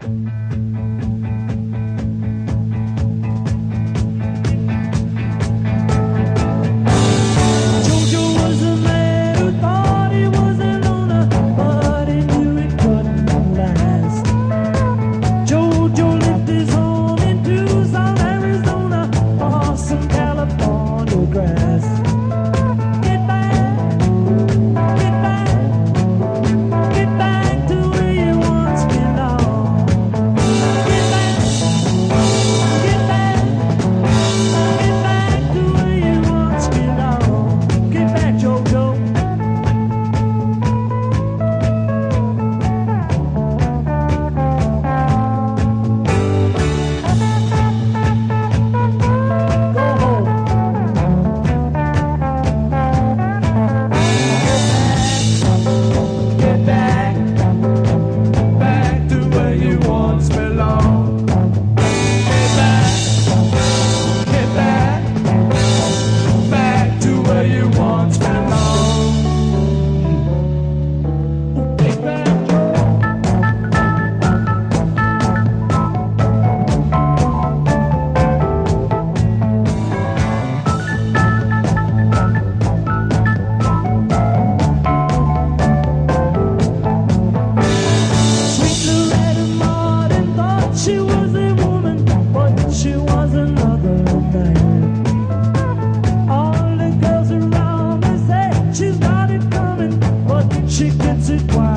Bye. she gets it wild.